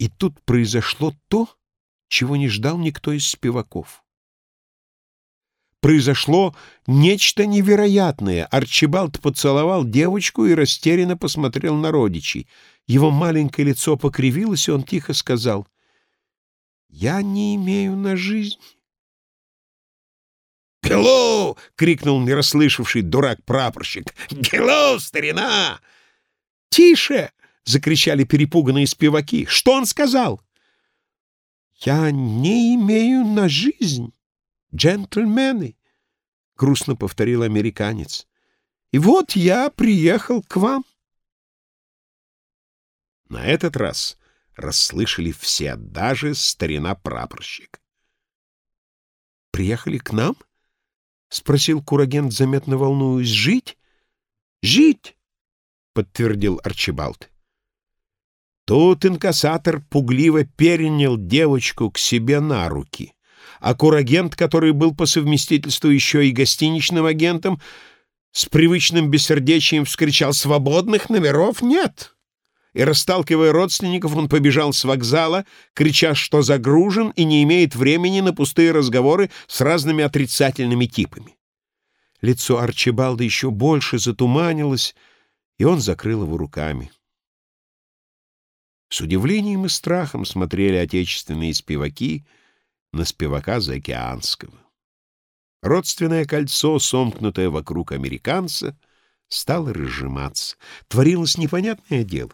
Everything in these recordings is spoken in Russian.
И тут произошло то, чего не ждал никто из спеваков. Произошло нечто невероятное. Арчибалд поцеловал девочку и растерянно посмотрел на родичей. Его маленькое лицо покривилось, и он тихо сказал, «Я не имею на жизнь». «Геллоу!» — крикнул нерасслышавший дурак-прапорщик. «Геллоу, старина!» «Тише!» — закричали перепуганные спеваки. «Что он сказал?» «Я не имею на жизнь, джентльмены», — грустно повторил американец. «И вот я приехал к вам». На этот раз расслышали все, даже старина-прапорщик. «Приехали к нам?» — спросил Курагент, заметно волнуясь. «Жить? Жить!» — подтвердил Арчибалд. Тут инкассатор пугливо перенял девочку к себе на руки, а курагент, который был по совместительству еще и гостиничным агентом, с привычным бессердечием вскричал «Свободных номеров нет!» И, расталкивая родственников, он побежал с вокзала, крича, что загружен и не имеет времени на пустые разговоры с разными отрицательными типами. Лицо Арчибалда еще больше затуманилось, и он закрыл его руками. С удивлением и страхом смотрели отечественные спиваки на спивака заокеанского. Родственное кольцо, сомкнутое вокруг американца, стало разжиматься. Творилось непонятное дело.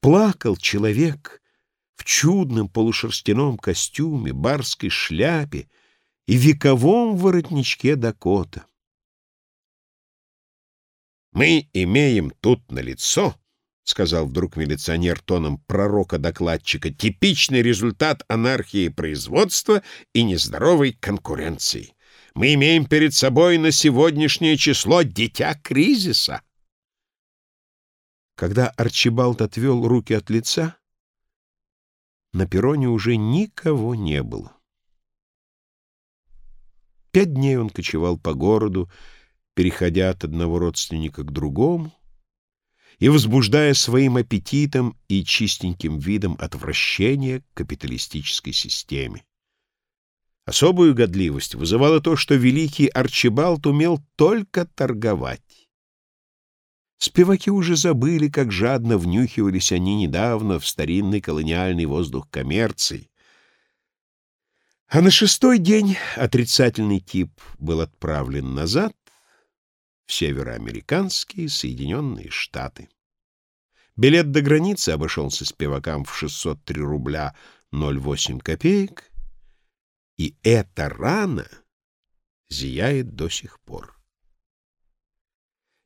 Плакал человек в чудном полушерстяном костюме, барской шляпе и вековом воротничке Дакота. «Мы имеем тут на лицо — сказал вдруг милиционер тоном пророка-докладчика, — типичный результат анархии производства и нездоровой конкуренции. Мы имеем перед собой на сегодняшнее число дитя кризиса. Когда Арчибалд отвел руки от лица, на перроне уже никого не было. Пять дней он кочевал по городу, переходя от одного родственника к другому, и возбуждая своим аппетитом и чистеньким видом отвращение к капиталистической системе. Особую годливость вызывало то, что великий Арчибалд умел только торговать. Спеваки уже забыли, как жадно внюхивались они недавно в старинный колониальный воздух коммерции. А на шестой день отрицательный тип был отправлен назад, североамериканские Соединенные Штаты. Билет до границы обошелся спевакам в 603 рубля 08 копеек, и эта рана зияет до сих пор.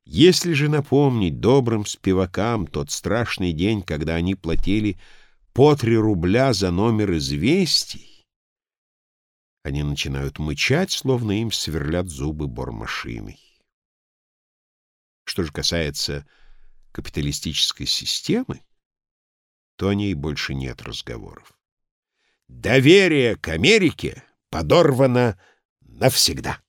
Если же напомнить добрым спевакам тот страшный день, когда они платили по три рубля за номер известий, они начинают мычать, словно им сверлят зубы бормашиной. Что же касается капиталистической системы, то о ней больше нет разговоров. Доверие к Америке подорвано навсегда.